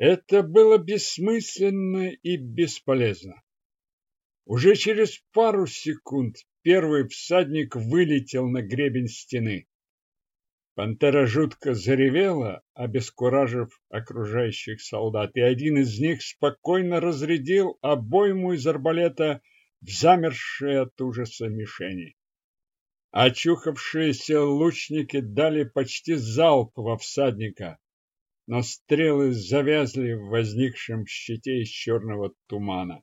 Это было бессмысленно и бесполезно. Уже через пару секунд первый всадник вылетел на гребень стены. Пантера жутко заревела, обескуражив окружающих солдат, и один из них спокойно разрядил обойму из арбалета в замершие от ужаса мишени. Очухавшиеся лучники дали почти залп во всадника, но стрелы завязли в возникшем щите из черного тумана.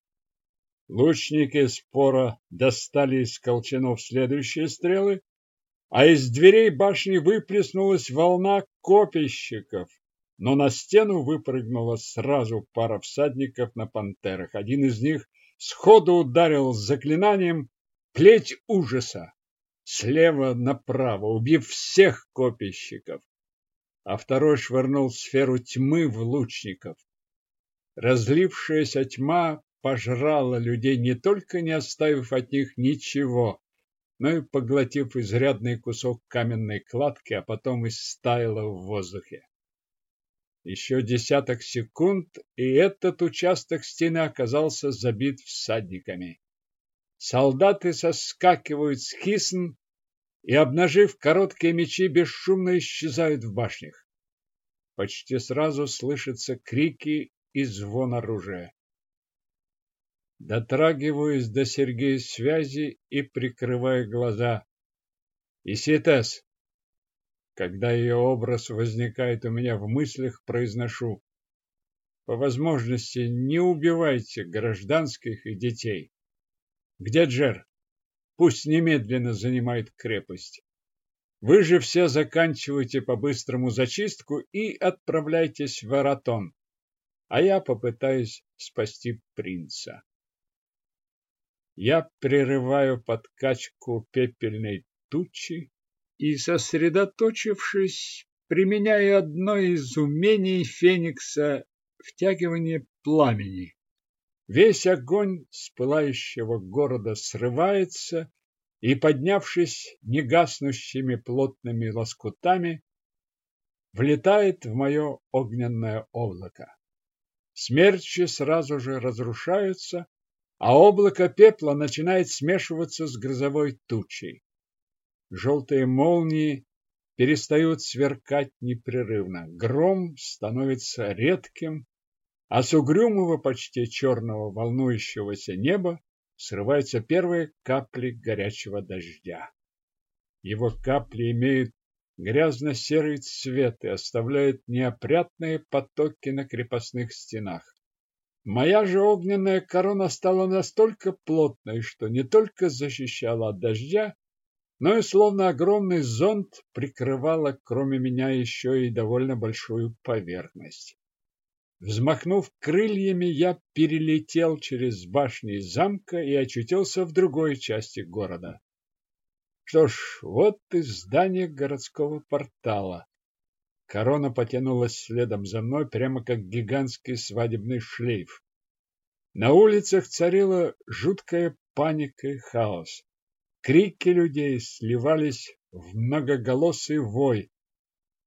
Лучники спора достали из колчанов следующие стрелы, а из дверей башни выплеснулась волна копейщиков, но на стену выпрыгнула сразу пара всадников на пантерах. Один из них сходу ударил заклинанием плеть ужаса слева направо, убив всех копейщиков, а второй швырнул сферу тьмы в лучников. Разлившаяся тьма пожрала людей, не только не оставив от них ничего, но и поглотив изрядный кусок каменной кладки, а потом и стаяла в воздухе. Еще десяток секунд, и этот участок стены оказался забит всадниками. Солдаты соскакивают с хисн и, обнажив короткие мечи, бесшумно исчезают в башнях. Почти сразу слышатся крики и звон оружия. Дотрагиваюсь до Сергея связи и прикрываю глаза. Иситес. Когда ее образ возникает у меня в мыслях, произношу. По возможности не убивайте гражданских и детей. Где Джер? Пусть немедленно занимает крепость. Вы же все заканчивайте по-быстрому зачистку и отправляйтесь в Аратон, а я попытаюсь спасти принца. Я прерываю подкачку пепельной тучи и, сосредоточившись, применяю одно из умений Феникса втягивание пламени. Весь огонь с пылающего города срывается и, поднявшись негаснущими плотными лоскутами, влетает в мое огненное облако. Смерчи сразу же разрушаются, а облако пепла начинает смешиваться с грозовой тучей. Желтые молнии перестают сверкать непрерывно, гром становится редким, а с угрюмого, почти черного волнующегося неба срываются первые капли горячего дождя. Его капли имеют грязно-серый цвет и оставляют неопрятные потоки на крепостных стенах. Моя же огненная корона стала настолько плотной, что не только защищала от дождя, но и словно огромный зонт прикрывала, кроме меня, еще и довольно большую поверхность. Взмахнув крыльями, я перелетел через башни замка и очутился в другой части города. Что ж, вот и здание городского портала. Корона потянулась следом за мной, прямо как гигантский свадебный шлейф. На улицах царила жуткая паника и хаос. Крики людей сливались в многоголосый вой.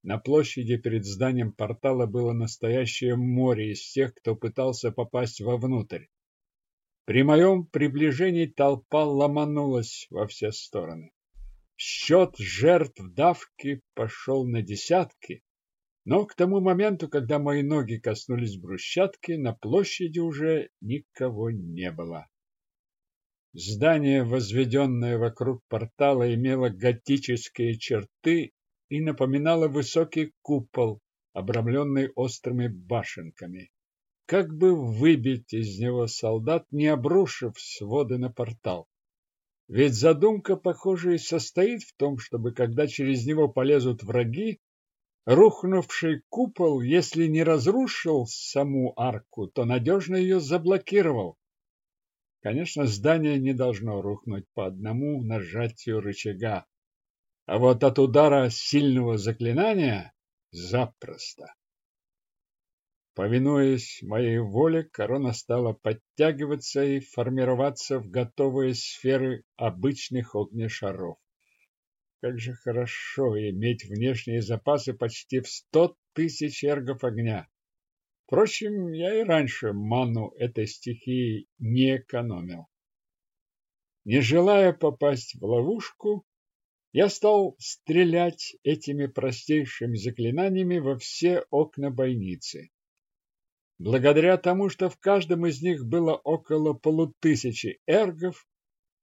На площади перед зданием портала было настоящее море из тех, кто пытался попасть вовнутрь. При моем приближении толпа ломанулась во все стороны. Счет жертв давки пошел на десятки, но к тому моменту, когда мои ноги коснулись брусчатки, на площади уже никого не было. Здание, возведенное вокруг портала, имело готические черты и напоминало высокий купол, обрамленный острыми башенками. Как бы выбить из него солдат, не обрушив своды на портал? Ведь задумка, похоже, и состоит в том, чтобы, когда через него полезут враги, Рухнувший купол, если не разрушил саму арку, то надежно ее заблокировал. Конечно, здание не должно рухнуть по одному нажатию рычага, а вот от удара сильного заклинания запросто. Повинуясь моей воле, корона стала подтягиваться и формироваться в готовые сферы обычных огнешаров. Как же хорошо иметь внешние запасы почти в сто тысяч эргов огня. Впрочем, я и раньше ману этой стихии не экономил. Не желая попасть в ловушку, я стал стрелять этими простейшими заклинаниями во все окна бойницы. Благодаря тому, что в каждом из них было около полутысячи эргов,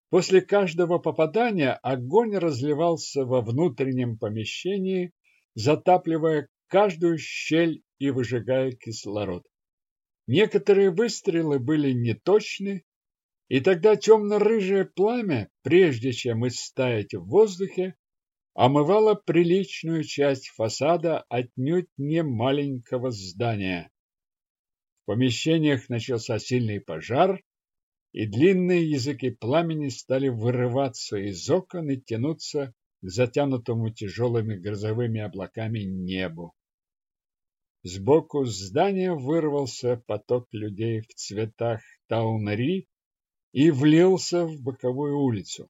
после каждого попадания огонь разливался во внутреннем помещении, затапливая каждую щель и выжигая кислород. Некоторые выстрелы были неточны, и тогда темно-рыжее пламя, прежде чем истаять в воздухе, омывало приличную часть фасада отнюдь не маленького здания. В помещениях начался сильный пожар, и длинные языки пламени стали вырываться из окон и тянуться к затянутому тяжелыми грозовыми облаками небу. Сбоку здания вырвался поток людей в цветах таунри и влился в боковую улицу.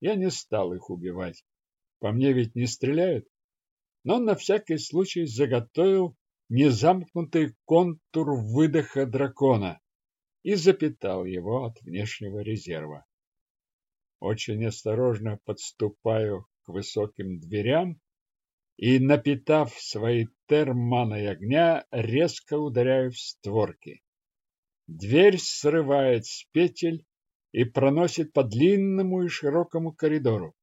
Я не стал их убивать. По мне ведь не стреляют. Но на всякий случай заготовил незамкнутый контур выдоха дракона и запитал его от внешнего резерва. Очень осторожно подступаю к высоким дверям и, напитав свои терманой огня, резко ударяю в створки. Дверь срывает с петель и проносит по длинному и широкому коридору.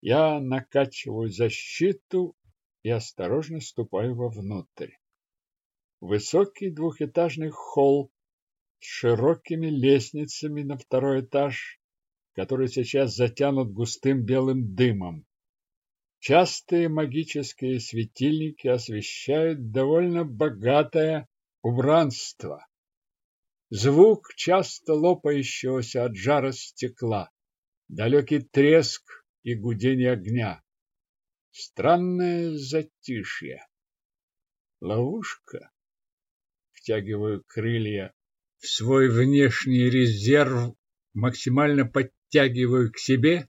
Я накачиваю защиту и осторожно ступаю вовнутрь. Высокий двухэтажный холл с широкими лестницами на второй этаж, который сейчас затянут густым белым дымом. Частые магические светильники освещают довольно богатое убранство. Звук часто лопающегося от жара стекла, далекий треск и гудение огня. Странное затишье. Ловушка. Втягиваю крылья в свой внешний резерв, максимально подтягиваю к себе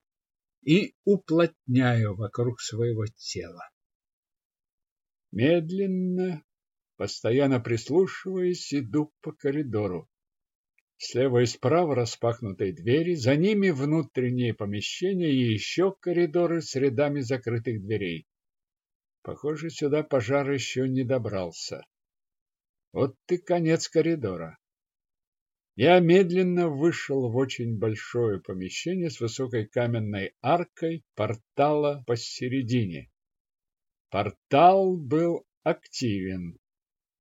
и уплотняю вокруг своего тела. Медленно, постоянно прислушиваясь, иду по коридору. Слева и справа распахнутые двери, за ними внутренние помещения и еще коридоры с рядами закрытых дверей. Похоже, сюда пожар еще не добрался. Вот и конец коридора. Я медленно вышел в очень большое помещение с высокой каменной аркой портала посередине. Портал был активен,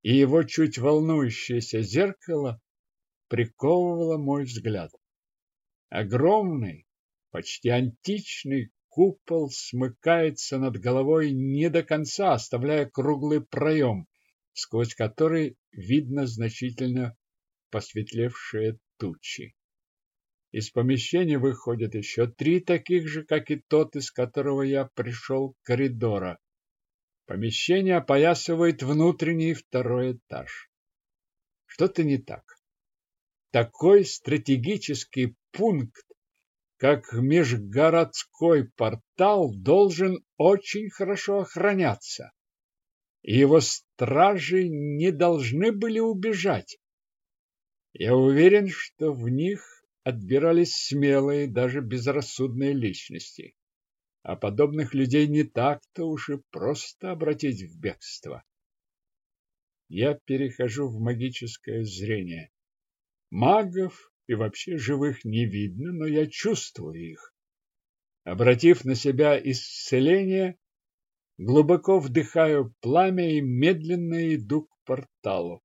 и его чуть волнующееся зеркало приковывало мой взгляд. Огромный, почти античный купол смыкается над головой не до конца, оставляя круглый проем, сквозь который видно значительно посветлевшие тучи. Из помещения выходят еще три таких же, как и тот, из которого я пришел, коридора. Помещение опоясывает внутренний второй этаж. Что-то не так такой стратегический пункт, как межгородской портал, должен очень хорошо охраняться. Его стражи не должны были убежать. Я уверен, что в них отбирались смелые, даже безрассудные личности. А подобных людей не так-то уж и просто обратить в бегство. Я перехожу в магическое зрение. Магов и вообще живых не видно, но я чувствую их. Обратив на себя исцеление, глубоко вдыхаю пламя и медленно иду к порталу.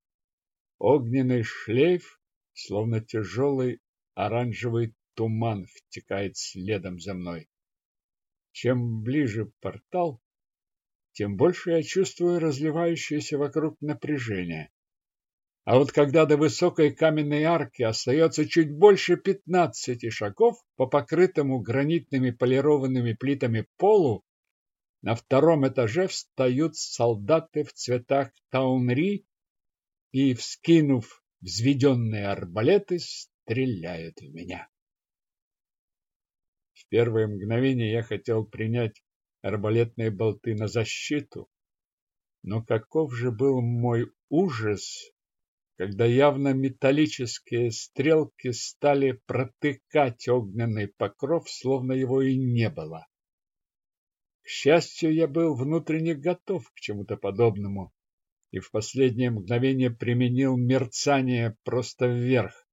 Огненный шлейф, словно тяжелый оранжевый туман, втекает следом за мной. Чем ближе портал, тем больше я чувствую разливающееся вокруг напряжение. А вот когда до высокой каменной арки остается чуть больше пятнадцати шагов по покрытому гранитными полированными плитами полу, на втором этаже встают солдаты в цветах таунри и, вскинув взведенные арбалеты, стреляют в меня. В первое мгновение я хотел принять арбалетные болты на защиту, Но каков же был мой ужас, когда явно металлические стрелки стали протыкать огненный покров, словно его и не было. К счастью, я был внутренне готов к чему-то подобному и в последнее мгновение применил мерцание просто вверх.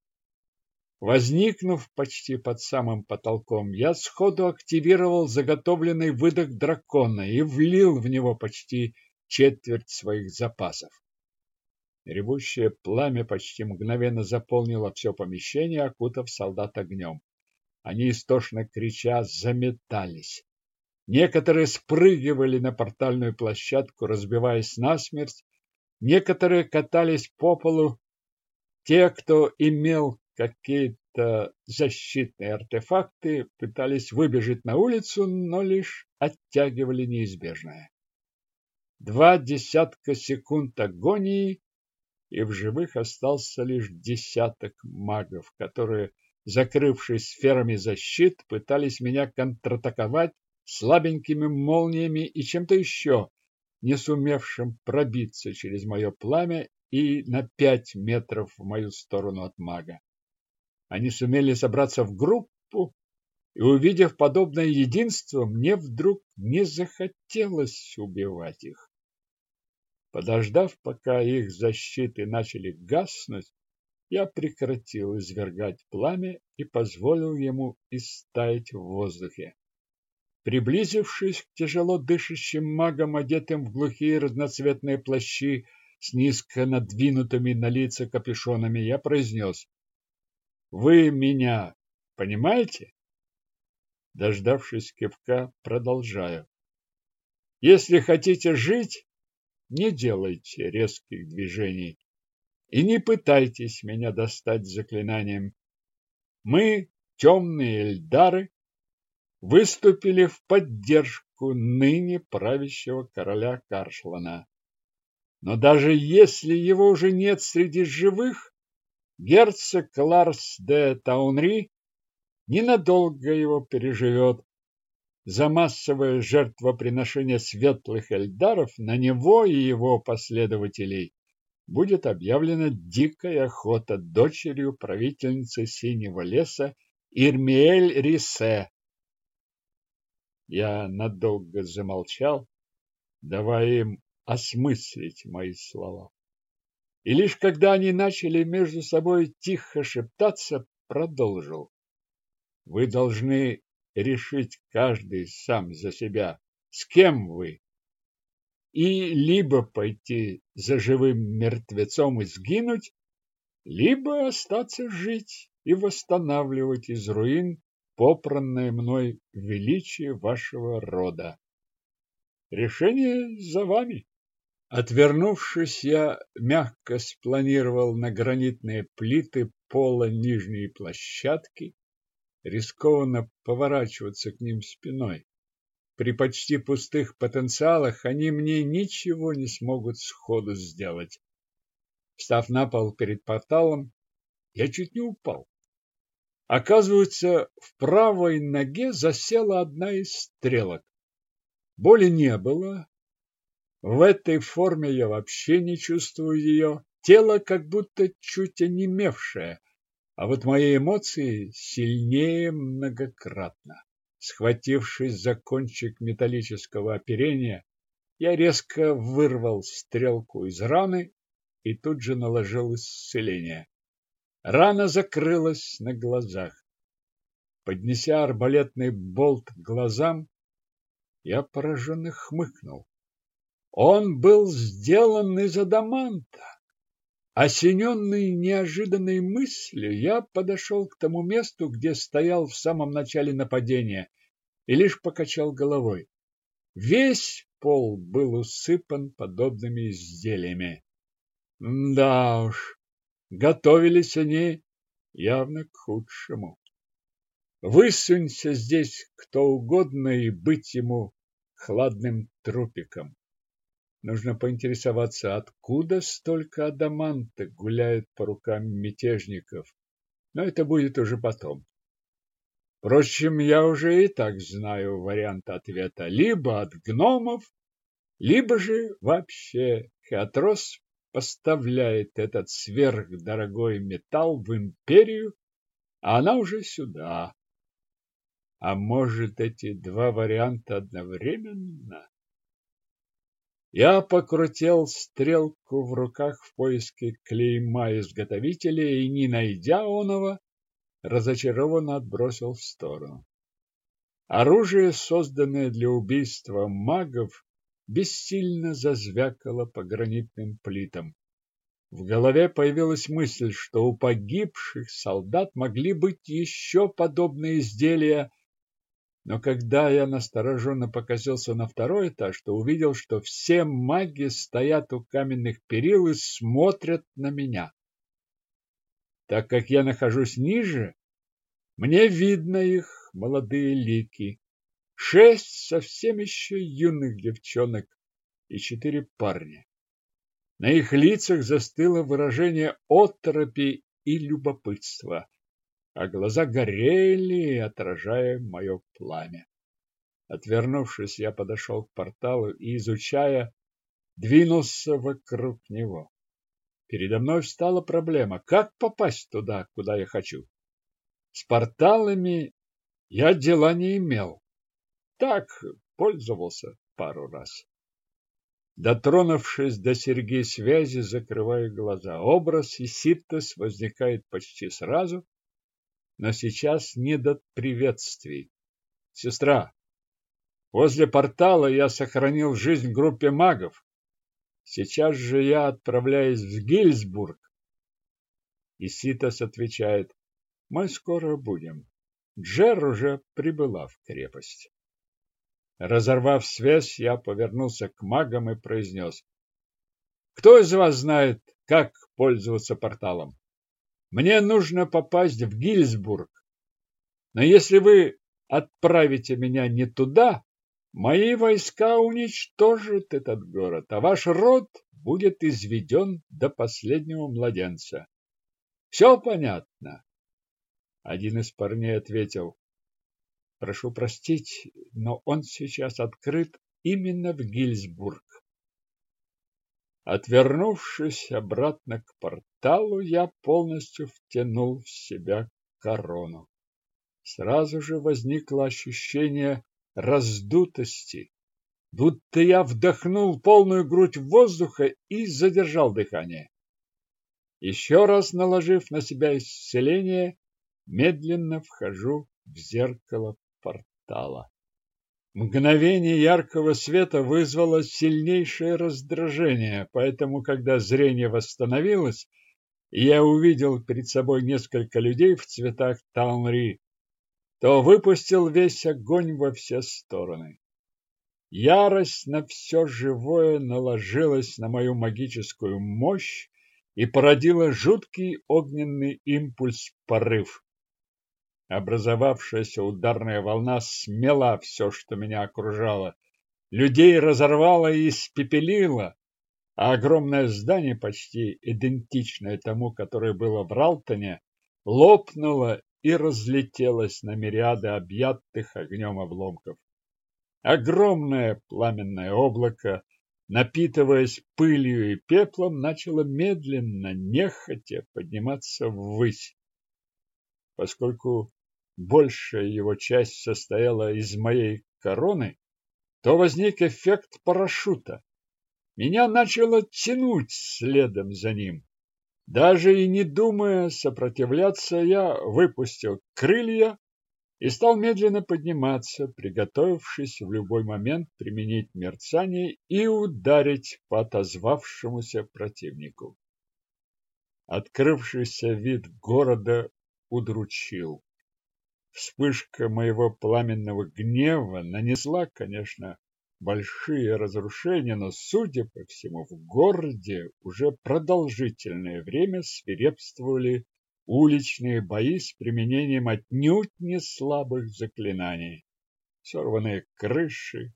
Возникнув почти под самым потолком, я сходу активировал заготовленный выдох дракона и влил в него почти четверть своих запасов. Ревущее пламя почти мгновенно заполнило все помещение, окутав солдат огнем. Они, истошно крича, заметались. Некоторые спрыгивали на портальную площадку, разбиваясь насмерть, некоторые катались по полу. Те, кто имел какие-то защитные артефакты, пытались выбежать на улицу, но лишь оттягивали неизбежное. Два десятка секунд агонии, и в живых остался лишь десяток магов, которые, закрывшись сферами защит, пытались меня контратаковать слабенькими молниями и чем-то еще, не сумевшим пробиться через мое пламя и на пять метров в мою сторону от мага. Они сумели собраться в группу, и, увидев подобное единство, мне вдруг не захотелось убивать их. Подождав, пока их защиты начали гаснуть, я прекратил извергать пламя и позволил ему истаять в воздухе. Приблизившись к тяжело дышащим магам, одетым в глухие разноцветные плащи с низко надвинутыми на лица капюшонами, я произнес «Вы меня понимаете?» Дождавшись кивка, продолжаю. «Если хотите жить, не делайте резких движений и не пытайтесь меня достать заклинанием. Мы, темные эльдары, выступили в поддержку ныне правящего короля Каршлана. Но даже если его уже нет среди живых, герцог Ларс де Таунри ненадолго его переживет, за массовое жертвоприношение светлых эльдаров на него и его последователей будет объявлена дикая охота дочерью правительницы Синего леса Ирмиэль Рисе. Я надолго замолчал, давая им осмыслить мои слова. И лишь когда они начали между собой тихо шептаться, продолжил. Вы должны решить каждый сам за себя, с кем вы. И либо пойти за живым мертвецом и сгинуть, либо остаться жить и восстанавливать из руин попранное мной величие вашего рода. Решение за вами. Отвернувшись, я мягко спланировал на гранитные плиты пола нижней площадки, рискованно поворачиваться к ним спиной. При почти пустых потенциалах они мне ничего не смогут сходу сделать. Встав на пол перед порталом, я чуть не упал. Оказывается, в правой ноге засела одна из стрелок. Боли не было. В этой форме я вообще не чувствую ее. Тело как будто чуть онемевшее. А вот мои эмоции сильнее многократно. Схватившись за кончик металлического оперения, я резко вырвал стрелку из раны и тут же наложил исцеление. Рана закрылась на глазах. Поднеся арбалетный болт к глазам, я пораженно хмыкнул. Он был сделан из адаманта. Осененный неожиданной мыслью, я подошел к тому месту, где стоял в самом начале нападения, и лишь покачал головой. Весь пол был усыпан подобными изделиями. Да уж, готовились они явно к худшему. Высунься здесь кто угодно и быть ему хладным трупиком. Нужно поинтересоваться, откуда столько адаманта гуляет по рукам мятежников. Но это будет уже потом. Впрочем, я уже и так знаю вариант ответа. Либо от гномов, либо же вообще Хеатрос поставляет этот сверхдорогой металл в империю, а она уже сюда. А может, эти два варианта одновременно? Я покрутил стрелку в руках в поиске клейма изготовителя и, не найдя оного, разочарованно отбросил в сторону. Оружие, созданное для убийства магов, бессильно зазвякало по гранитным плитам. В голове появилась мысль, что у погибших солдат могли быть еще подобные изделия, но когда я настороженно покосился на второй этаж, то увидел, что все маги стоят у каменных перил и смотрят на меня. Так как я нахожусь ниже, мне видно их молодые лики. Шесть совсем еще юных девчонок и четыре парня. На их лицах застыло выражение оторопи и любопытства а глаза горели, отражая мое пламя. Отвернувшись, я подошел к порталу и, изучая, двинулся вокруг него. Передо мной встала проблема, как попасть туда, куда я хочу. С порталами я дела не имел. Так, пользовался пару раз. Дотронувшись до серьги связи, закрываю глаза. Образ Иситтес возникает почти сразу, но сейчас не до приветствий. Сестра, возле портала я сохранил жизнь группе магов. Сейчас же я отправляюсь в Гильсбург. И Ситас отвечает, мы скоро будем. Джер уже прибыла в крепость. Разорвав связь, я повернулся к магам и произнес. Кто из вас знает, как пользоваться порталом? Мне нужно попасть в Гильсбург. Но если вы отправите меня не туда, мои войска уничтожат этот город, а ваш род будет изведен до последнего младенца. Все понятно? Один из парней ответил. Прошу простить, но он сейчас открыт именно в Гильсбург. Отвернувшись обратно к порталу, я полностью втянул в себя корону. Сразу же возникло ощущение раздутости, будто я вдохнул полную грудь воздуха и задержал дыхание. Еще раз наложив на себя исцеление, медленно вхожу в зеркало портала. Мгновение яркого света вызвало сильнейшее раздражение, поэтому, когда зрение восстановилось, я увидел перед собой несколько людей в цветах Таунри, то выпустил весь огонь во все стороны. Ярость на все живое наложилась на мою магическую мощь и породила жуткий огненный импульс-порыв. Образовавшаяся ударная волна смела все, что меня окружало. Людей разорвало и испепелило, а огромное здание, почти идентичное тому, которое было в Ралтоне, лопнуло и разлетелось на мириады объятых огнем обломков. Огромное пламенное облако, напитываясь пылью и пеплом, начало медленно, нехотя подниматься ввысь. Поскольку большая его часть состояла из моей короны, то возник эффект парашюта. Меня начало тянуть следом за ним. Даже и не думая сопротивляться, я выпустил крылья и стал медленно подниматься, приготовившись в любой момент применить мерцание и ударить по отозвавшемуся противнику. Открывшийся вид города удручил. Вспышка моего пламенного гнева нанесла, конечно, большие разрушения, но, судя по всему, в городе уже продолжительное время свирепствовали уличные бои с применением отнюдь не слабых заклинаний. Сорванные крыши,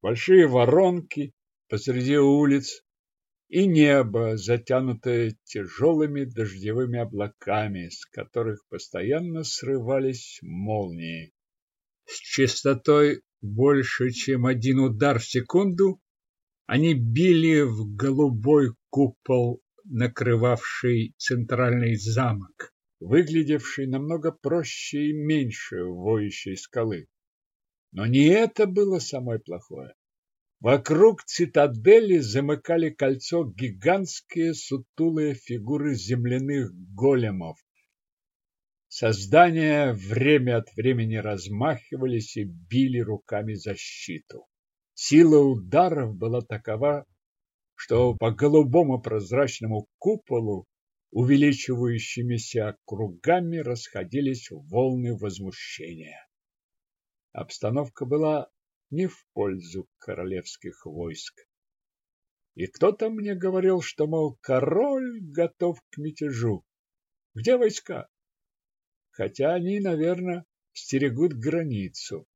большие воронки посреди улиц, и небо, затянутое тяжелыми дождевыми облаками, с которых постоянно срывались молнии. С частотой больше, чем один удар в секунду, Они били в голубой купол, накрывавший центральный замок, выглядевший намного проще и меньше воющей скалы. Но не это было самое плохое. Вокруг цитадели замыкали кольцо гигантские сутулые фигуры земляных големов. Создания время от времени размахивались и били руками защиту. Сила ударов была такова, что по голубому прозрачному куполу увеличивающимися кругами расходились волны возмущения. Обстановка была не в пользу королевских войск. И кто-то мне говорил, что, мол, король готов к мятежу. Где войска? Хотя они, наверное, стерегут границу.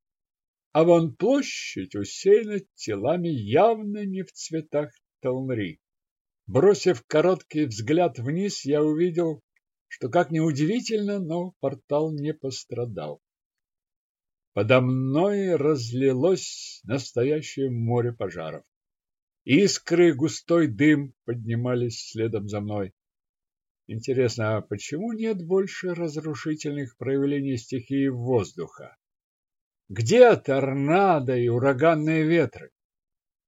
А вон площадь усеяна телами явно не в цветах Талнри. Бросив короткий взгляд вниз, я увидел, что, как ни удивительно, но портал не пострадал. Подо мной разлилось настоящее море пожаров. Искры густой дым поднимались следом за мной. Интересно, а почему нет больше разрушительных проявлений стихии воздуха? Где торнадо и ураганные ветры?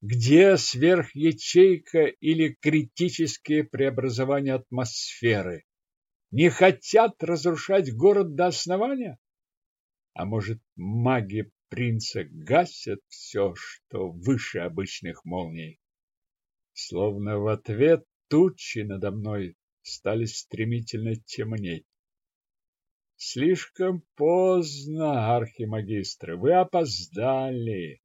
Где сверхячейка или критические преобразования атмосферы? Не хотят разрушать город до основания? А может, маги принца гасят все, что выше обычных молний? Словно в ответ тучи надо мной стали стремительно темнеть. Слишком поздно, архимагистры, вы опоздали.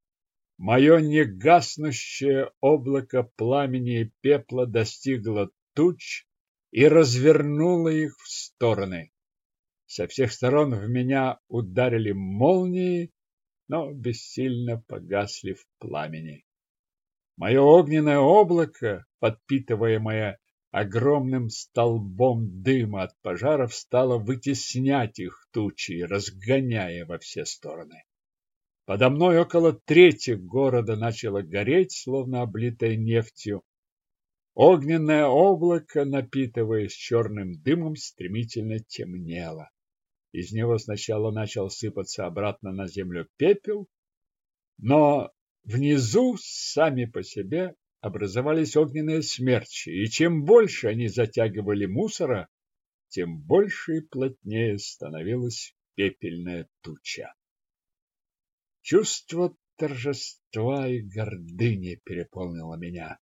Мое негаснущее облако пламени и пепла достигло туч и развернуло их в стороны. Со всех сторон в меня ударили молнии, но бессильно погасли в пламени. Мое огненное облако, подпитываемое огромным столбом дыма от пожаров, стало вытеснять их тучи, разгоняя во все стороны. Подо мной около трети города начало гореть, словно облитое нефтью, Огненное облако, напитываясь черным дымом, стремительно темнело. Из него сначала начал сыпаться обратно на землю пепел, но внизу сами по себе образовались огненные смерчи, и чем больше они затягивали мусора, тем больше и плотнее становилась пепельная туча. Чувство торжества и гордыни переполнило меня.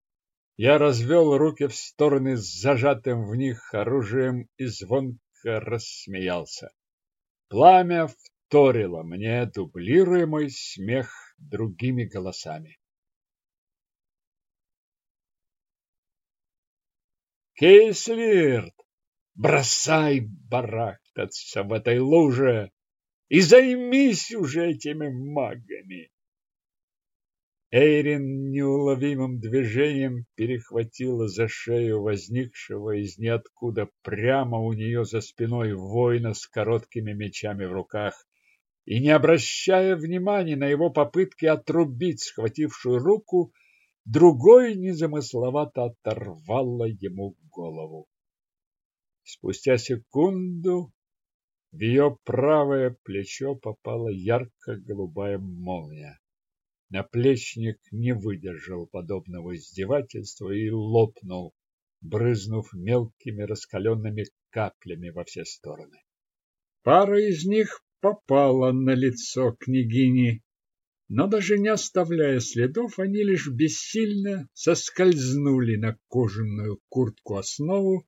Я развел руки в стороны с зажатым в них оружием и звонко рассмеялся. Пламя вторило мне дублируемый смех другими голосами. Кейслирт, бросай барахтаться в этой луже и займись уже этими магами. Эйрин неуловимым движением перехватила за шею возникшего из ниоткуда прямо у нее за спиной воина с короткими мечами в руках и, не обращая внимания на его попытки отрубить схватившую руку, другой незамысловато оторвала ему голову. Спустя секунду в ее правое плечо попала ярко-голубая молния. Наплечник не выдержал подобного издевательства и лопнул, брызнув мелкими раскаленными каплями во все стороны. Пара из них попала на лицо княгини, но даже не оставляя следов, они лишь бессильно соскользнули на кожаную куртку основу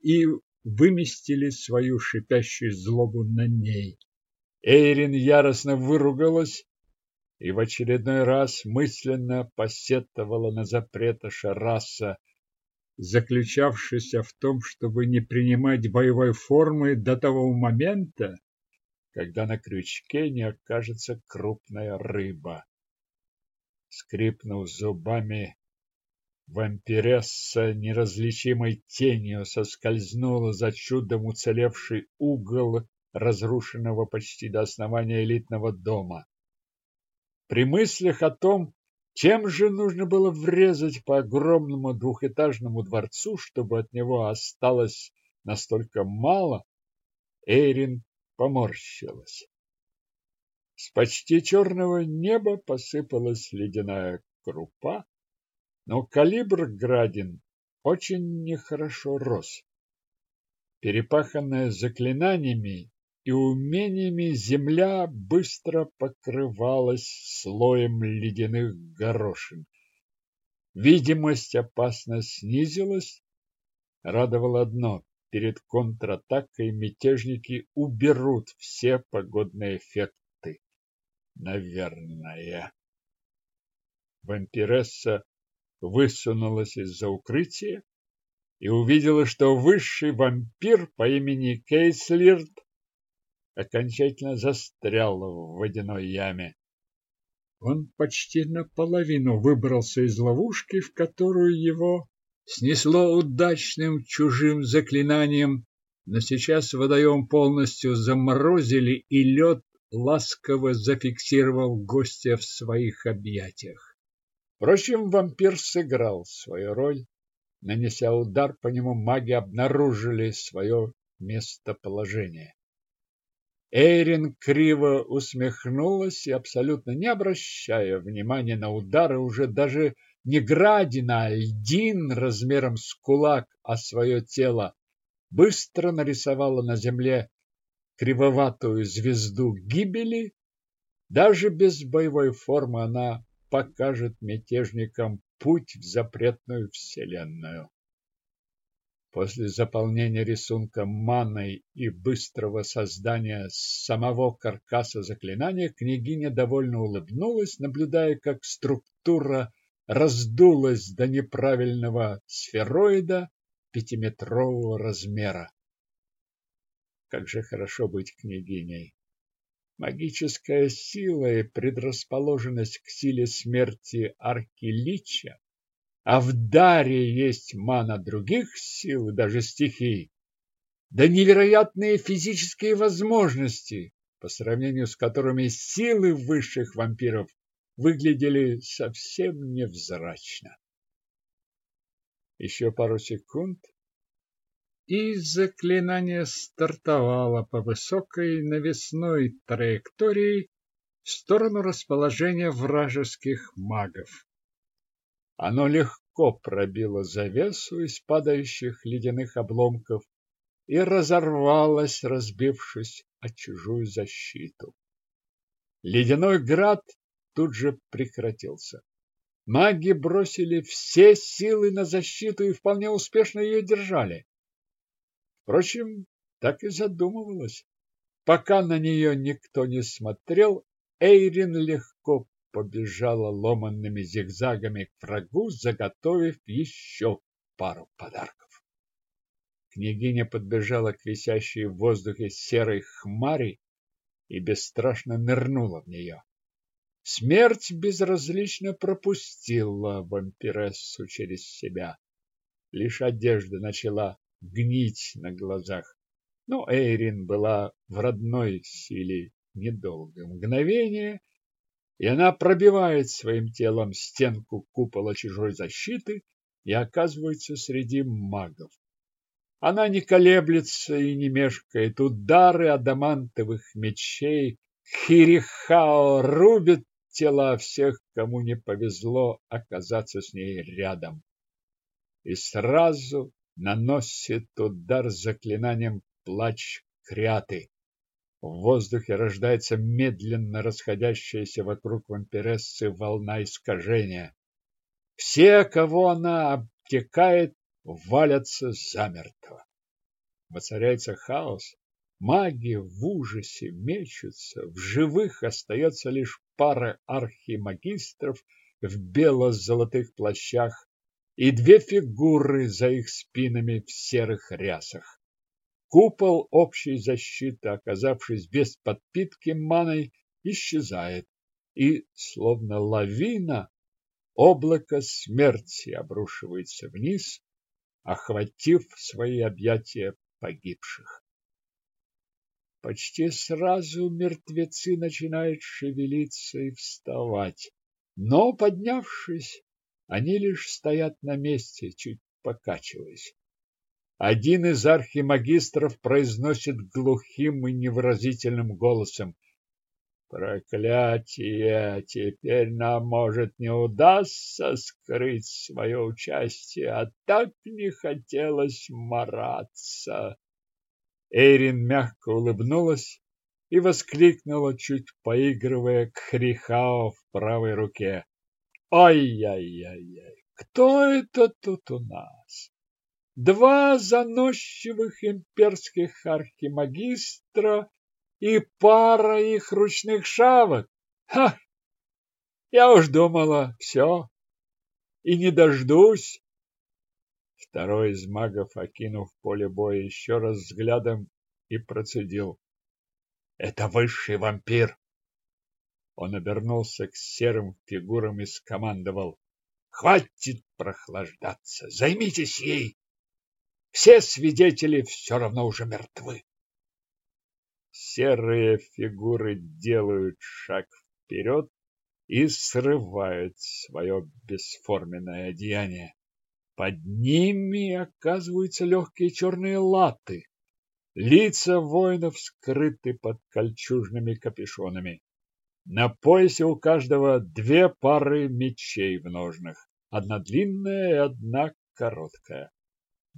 и выместили свою шипящую злобу на ней. Эйрин яростно выругалась и в очередной раз мысленно посетовала на запрет Шараса, заключавшийся в том, чтобы не принимать боевой формы до того момента, когда на крючке не окажется крупная рыба. Скрипнув зубами, вампиресса неразличимой тенью соскользнула за чудом уцелевший угол разрушенного почти до основания элитного дома. При мыслях о том, Чем же нужно было врезать по огромному двухэтажному дворцу, чтобы от него осталось настолько мало? Эйрин поморщилась. С почти черного неба посыпалась ледяная крупа, но калибр градин очень нехорошо рос. Перепаханная заклинаниями и умениями земля быстро покрывалась слоем ледяных горошин. Видимость опасно снизилась. Радовало одно – перед контратакой мятежники уберут все погодные эффекты. Наверное. Вампиресса высунулась из-за укрытия и увидела, что высший вампир по имени Кейслирд окончательно застрял в водяной яме. Он почти наполовину выбрался из ловушки, в которую его снесло удачным чужим заклинанием, но сейчас водоем полностью заморозили, и лед ласково зафиксировал гостя в своих объятиях. Впрочем, вампир сыграл свою роль. Нанеся удар по нему, маги обнаружили свое местоположение. Эйрин криво усмехнулась и, абсолютно не обращая внимания на удары, уже даже не градина, а льдин размером с кулак, а свое тело, быстро нарисовала на земле кривоватую звезду гибели. Даже без боевой формы она покажет мятежникам путь в запретную вселенную. После заполнения рисунка маной и быстрого создания самого каркаса заклинания княгиня довольно улыбнулась, наблюдая, как структура раздулась до неправильного сфероида пятиметрового размера. Как же хорошо быть княгиней! Магическая сила и предрасположенность к силе смерти Аркилича а в даре есть мана других сил даже стихий, да невероятные физические возможности, по сравнению с которыми силы высших вампиров выглядели совсем невзрачно. Еще пару секунд, и заклинание стартовало по высокой навесной траектории в сторону расположения вражеских магов. Оно легко пробило завесу из падающих ледяных обломков и разорвалось, разбившись о чужую защиту. Ледяной град тут же прекратился. Маги бросили все силы на защиту и вполне успешно ее держали. Впрочем, так и задумывалось. Пока на нее никто не смотрел, Эйрин легко побежала ломанными зигзагами к врагу, заготовив еще пару подарков. Княгиня подбежала к висящей в воздухе серой хмари и бесстрашно нырнула в нее. Смерть безразлично пропустила вампирессу через себя. Лишь одежда начала гнить на глазах. Но Эйрин была в родной силе недолго. Мгновение, и она пробивает своим телом стенку купола чужой защиты и оказывается среди магов. Она не колеблется и не мешкает. Удары адамантовых мечей Хирихао рубит тела всех, кому не повезло оказаться с ней рядом. И сразу наносит удар заклинанием плач кряты. В воздухе рождается медленно расходящаяся вокруг вампирессы волна искажения. Все, кого она обтекает, валятся замертво. Воцаряется хаос. Маги в ужасе мечутся. В живых остается лишь пара архимагистров в бело-золотых плащах и две фигуры за их спинами в серых рясах. Купол общей защиты, оказавшись без подпитки маной, исчезает, и, словно лавина, облако смерти обрушивается вниз, охватив свои объятия погибших. Почти сразу мертвецы начинают шевелиться и вставать. Но, поднявшись, они лишь стоят на месте, чуть покачиваясь. Один из архимагистров произносит глухим и невыразительным голосом. Проклятие! Теперь нам, может, не удастся скрыть свое участие, а так не хотелось мараться. Эйрин мягко улыбнулась и воскликнула, чуть поигрывая к Хрихао в правой руке. Ай-яй-яй-яй! Кто это тут у нас? Два заносчивых имперских архимагистра и пара их ручных шавок. Ха! Я уж думала, все, и не дождусь. Второй из магов, окинув поле боя еще раз взглядом, и процедил. Это высший вампир. Он обернулся к серым фигурам и скомандовал. Хватит прохлаждаться, займитесь ей. Все свидетели все равно уже мертвы. Серые фигуры делают шаг вперед и срывают свое бесформенное одеяние. Под ними оказываются легкие черные латы. Лица воинов скрыты под кольчужными капюшонами. На поясе у каждого две пары мечей в ножнах, одна длинная и одна короткая.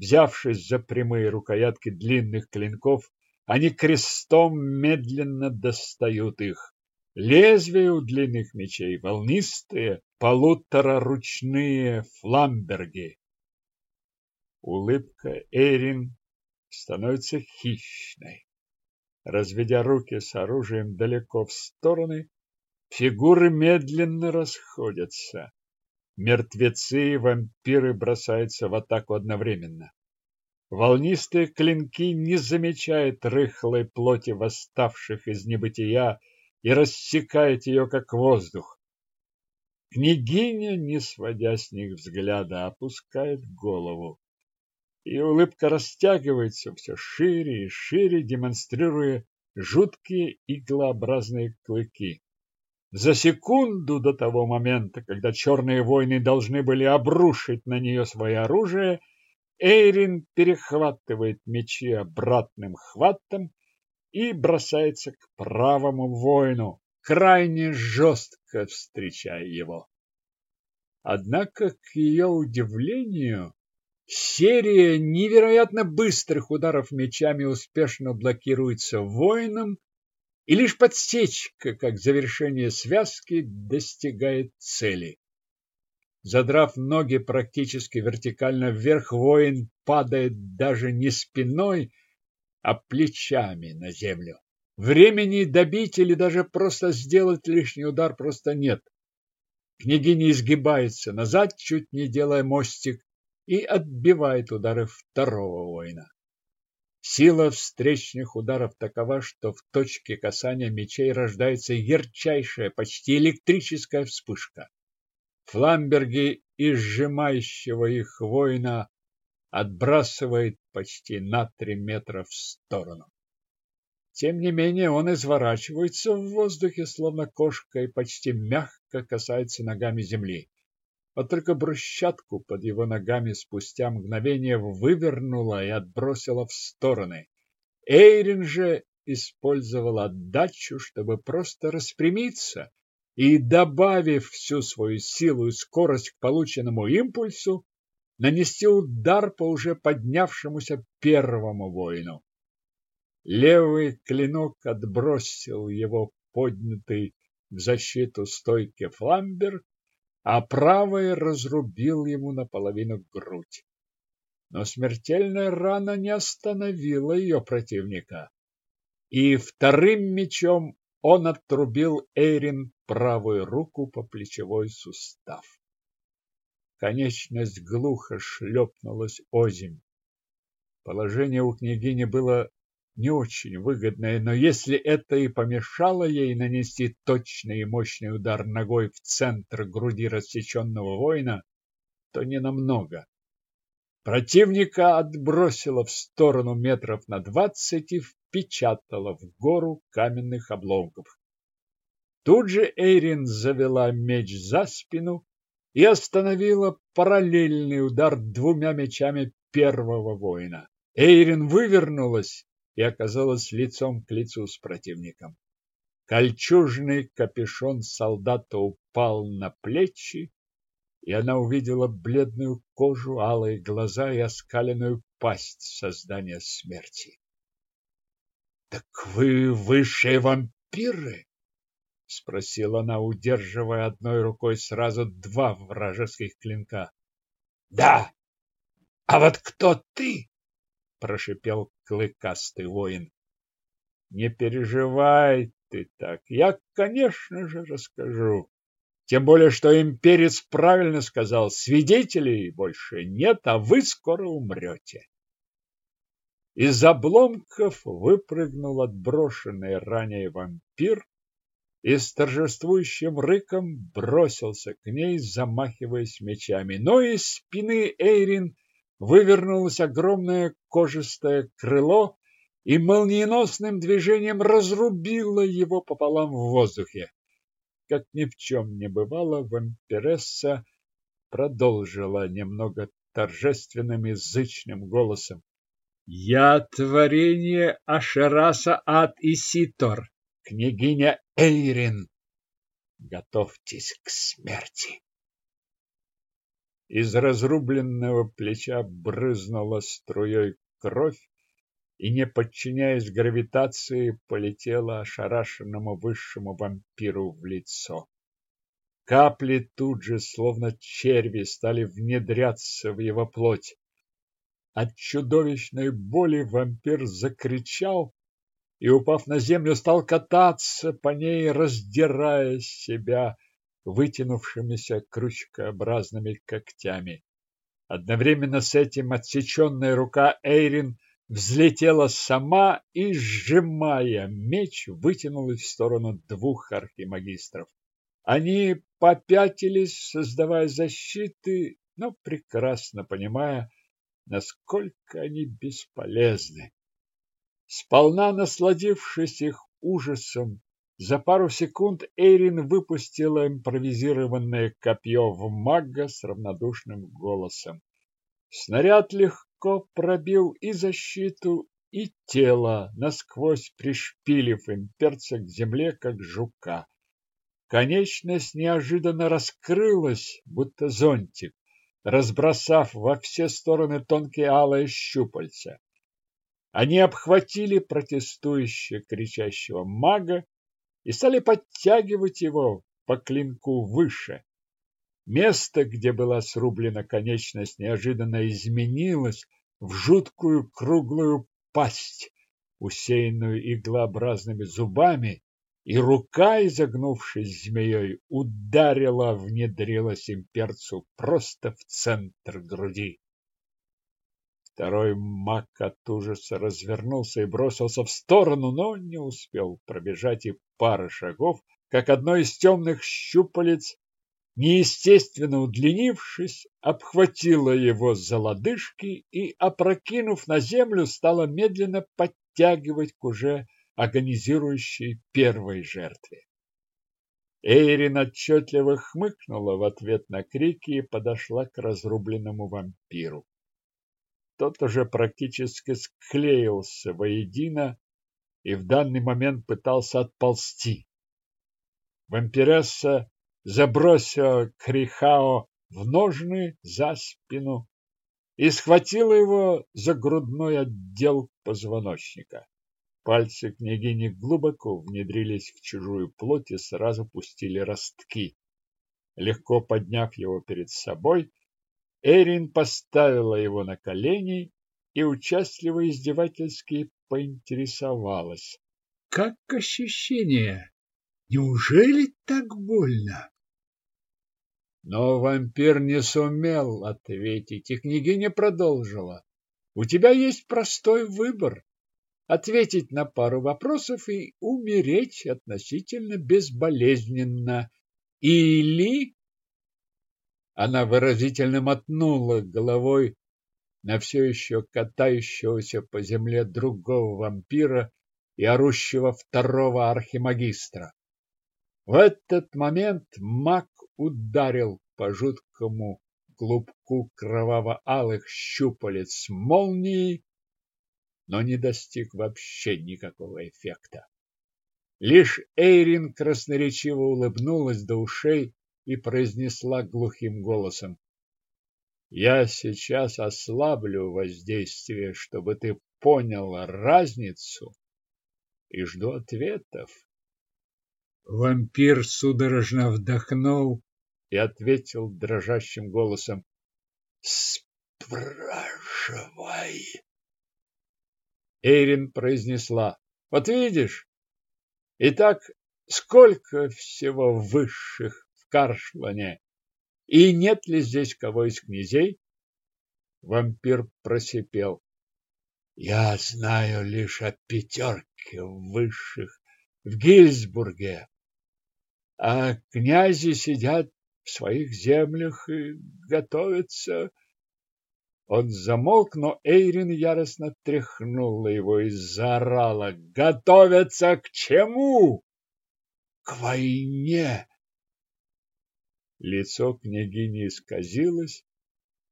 Взявшись за прямые рукоятки длинных клинков, они крестом медленно достают их. Лезвия у длинных мечей волнистые, полутораручные фламберги. Улыбка Эрин становится хищной. Разведя руки с оружием далеко в стороны, фигуры медленно расходятся. Мертвецы и вампиры бросаются в атаку одновременно. Волнистые клинки не замечают рыхлой плоти восставших из небытия и рассекают ее, как воздух. Княгиня, не сводя с них взгляда, опускает голову и улыбка растягивается все шире и шире, демонстрируя жуткие иглообразные клыки. За секунду до того момента, когда черные войны должны были обрушить на нее свое оружие, Эйрин перехватывает мечи обратным хватом и бросается к правому воину, крайне жестко встречая его. Однако, к ее удивлению, Серия невероятно быстрых ударов мечами успешно блокируется воином, и лишь подсечка, как завершение связки, достигает цели. Задрав ноги практически вертикально вверх, воин падает даже не спиной, а плечами на землю. Времени добить или даже просто сделать лишний удар просто нет. Княгиня изгибается назад, чуть не делая мостик, и отбивает удары второго воина. Сила встречных ударов такова, что в точке касания мечей рождается ярчайшая, почти электрическая вспышка. Фламберги и сжимающего их воина отбрасывает почти на три метра в сторону. Тем не менее он изворачивается в воздухе, словно кошка, и почти мягко касается ногами земли. Вот только брусчатку под его ногами спустя мгновение вывернула и отбросила в стороны. Эйрин же использовал отдачу, чтобы просто распрямиться и, добавив всю свою силу и скорость к полученному импульсу, нанести удар по уже поднявшемуся первому воину. Левый клинок отбросил его поднятый в защиту стойки фламбер а правой разрубил ему наполовину грудь. Но смертельная рана не остановила ее противника, и вторым мечом он отрубил Эйрин правую руку по плечевой сустав. Конечность глухо шлепнулась озимь. Положение у княгини было не очень выгодное, но если это и помешало ей нанести точный и мощный удар ногой в центр груди рассеченного воина, то не намного. Противника отбросило в сторону метров на двадцать и впечатало в гору каменных обломков. Тут же Эйрин завела меч за спину и остановила параллельный удар двумя мечами первого воина. Эйрин вывернулась и оказалась лицом к лицу с противником. Кольчужный капюшон солдата упал на плечи, и она увидела бледную кожу, алые глаза и оскаленную пасть создания смерти. — Так вы высшие вампиры? — спросила она, удерживая одной рукой сразу два вражеских клинка. — Да. А вот кто ты? — прошипел клыкастый воин. — Не переживай ты так. Я, конечно же, расскажу. Тем более, что имперец правильно сказал, свидетелей больше нет, а вы скоро умрете. Из обломков выпрыгнул отброшенный ранее вампир и с торжествующим рыком бросился к ней, замахиваясь мечами. Но из спины Эйрин вывернулось огромное кожистое крыло и молниеносным движением разрубило его пополам в воздухе. Как ни в чем не бывало, вампиресса продолжила немного торжественным язычным голосом. «Я творение Ашераса Ад Иситор, княгиня Эйрин. Готовьтесь к смерти!» Из разрубленного плеча брызнула струей кровь, и, не подчиняясь гравитации, полетела ошарашенному высшему вампиру в лицо. Капли тут же, словно черви, стали внедряться в его плоть. От чудовищной боли вампир закричал и, упав на землю, стал кататься по ней, раздирая себя вытянувшимися крючкообразными когтями. Одновременно с этим отсеченная рука Эйрин – взлетела сама и, сжимая меч, вытянулась в сторону двух архимагистров. Они попятились, создавая защиты, но прекрасно понимая, насколько они бесполезны. Сполна насладившись их ужасом, за пару секунд Эйрин выпустила импровизированное копье в мага с равнодушным голосом. Снаряд легко пробил и защиту, и тело, насквозь пришпилив имперца к земле, как жука. Конечность неожиданно раскрылась, будто зонтик, разбросав во все стороны тонкие алые щупальца. Они обхватили протестующе кричащего мага и стали подтягивать его по клинку выше. Место, где была срублена конечность, неожиданно изменилось в жуткую круглую пасть, усеянную иглообразными зубами, и рука, изогнувшись змеей, ударила, внедрилась имперцу просто в центр груди. Второй маг от ужаса развернулся и бросился в сторону, но не успел пробежать и пары шагов, как одно из темных щупалец неестественно удлинившись, обхватила его за лодыжки и, опрокинув на землю, стала медленно подтягивать к уже агонизирующей первой жертве. Эйрин отчетливо хмыкнула в ответ на крики и подошла к разрубленному вампиру. Тот уже практически склеился воедино и в данный момент пытался отползти. Вампиресса забросила Крихао в ножны за спину и схватила его за грудной отдел позвоночника. Пальцы княгини глубоко внедрились в чужую плоть и сразу пустили ростки. Легко подняв его перед собой, Эрин поставила его на колени и участливо издевательски поинтересовалась. — Как ощущение? Неужели так больно? Но вампир не сумел ответить, и княгиня продолжила. У тебя есть простой выбор. Ответить на пару вопросов и умереть относительно безболезненно. Или... Она выразительно мотнула головой на все еще катающегося по земле другого вампира и орущего второго архимагистра. В этот момент маг ударил по жуткому клубку кроваво-алых щупалец молнии, но не достиг вообще никакого эффекта. Лишь Эйрин красноречиво улыбнулась до ушей и произнесла глухим голосом. «Я сейчас ослаблю воздействие, чтобы ты понял разницу и жду ответов». Вампир судорожно вдохнул и ответил дрожащим голосом. «Спрашивай!» Эйрин произнесла. «Вот видишь, Итак, сколько всего высших в Каршлане? И нет ли здесь кого из князей? Вампир просипел. Я знаю лишь о пятерке высших в Гильсбурге, а князи сидят в своих землях и готовятся он замолк, но Эйрин яростно тряхнула его и заорала. «Готовятся к чему?» «К войне!» Лицо княгини исказилось,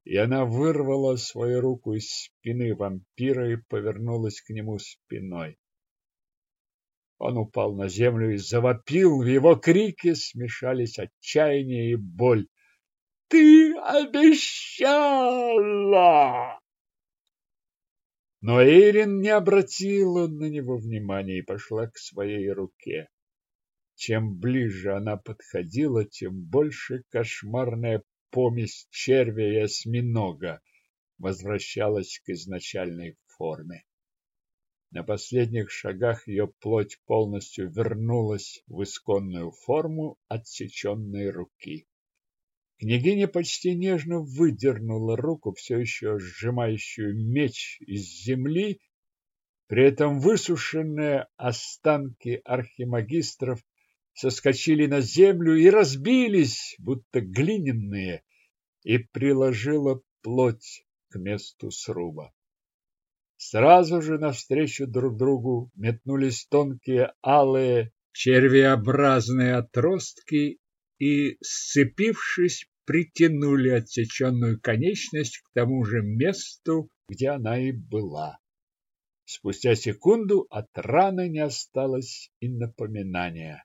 и она вырвала свою руку из спины вампира и повернулась к нему спиной. Он упал на землю и завопил, в его крике смешались отчаяние и боль. Ты обещала!» Но Эйрин не обратила на него внимания и пошла к своей руке. Чем ближе она подходила, тем больше кошмарная помесь червя и осьминога возвращалась к изначальной форме. На последних шагах ее плоть полностью вернулась в исконную форму отсеченной руки. Княгиня почти нежно выдернула руку, все еще сжимающую меч из земли, при этом высушенные останки архимагистров соскочили на землю и разбились, будто глиняные, и приложила плоть к месту сруба. Сразу же навстречу друг другу метнулись тонкие алые червеобразные отростки и, сцепившись, притянули отсеченную конечность к тому же месту, где она и была. Спустя секунду от раны не осталось и напоминания.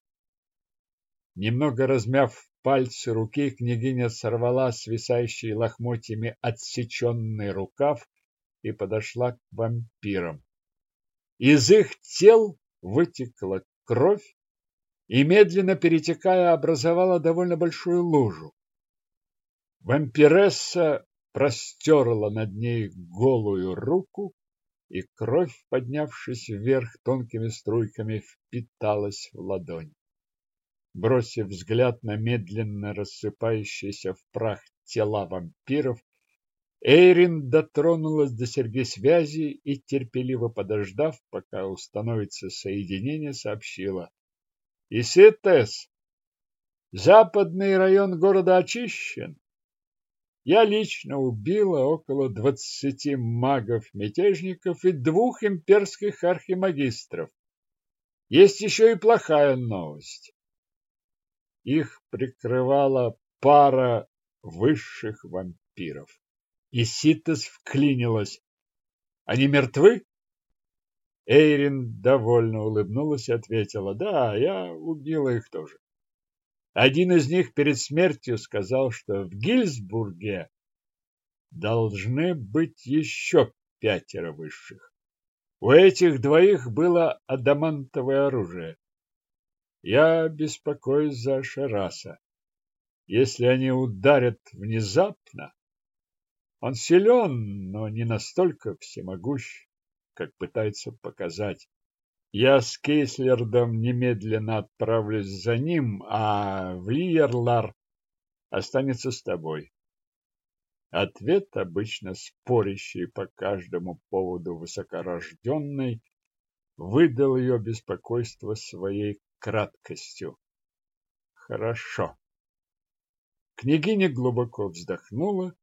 Немного размяв пальцы руки, княгиня сорвала свисающий лохмотьями отсеченный рукав и подошла к вампирам. Из их тел вытекла кровь, и, медленно перетекая, образовала довольно большую лужу. Вампиресса простерла над ней голую руку, и кровь, поднявшись вверх тонкими струйками, впиталась в ладонь. Бросив взгляд на медленно рассыпающиеся в прах тела вампиров, Эйрин дотронулась до серьги связи и, терпеливо подождав, пока установится соединение, сообщила. Иситес, западный район города очищен. Я лично убила около двадцати магов-мятежников и двух имперских архимагистров. Есть еще и плохая новость. Их прикрывала пара высших вампиров. И Ситас вклинилась. Они мертвы? Эйрин довольно улыбнулась и ответила, да, я убила их тоже. Один из них перед смертью сказал, что в Гильсбурге должны быть еще пятеро высших. У этих двоих было адамантовое оружие. Я беспокоюсь за Шараса. Если они ударят внезапно, он силен, но не настолько всемогущ как пытается показать. Я с Кейслердом немедленно отправлюсь за ним, а Влиерлар останется с тобой. Ответ, обычно спорящий по каждому поводу высокорожденной, выдал ее беспокойство своей краткостью. Хорошо. Княгиня глубоко вздохнула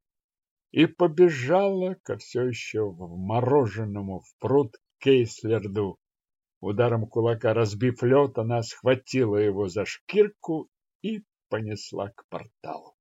и побежала ко все еще вмороженному в пруд Кейслерду. Ударом кулака разбив лед, она схватила его за шкирку и понесла к порталу.